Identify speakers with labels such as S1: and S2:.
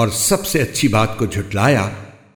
S1: और सबसे अच्छी बात को झुटलाया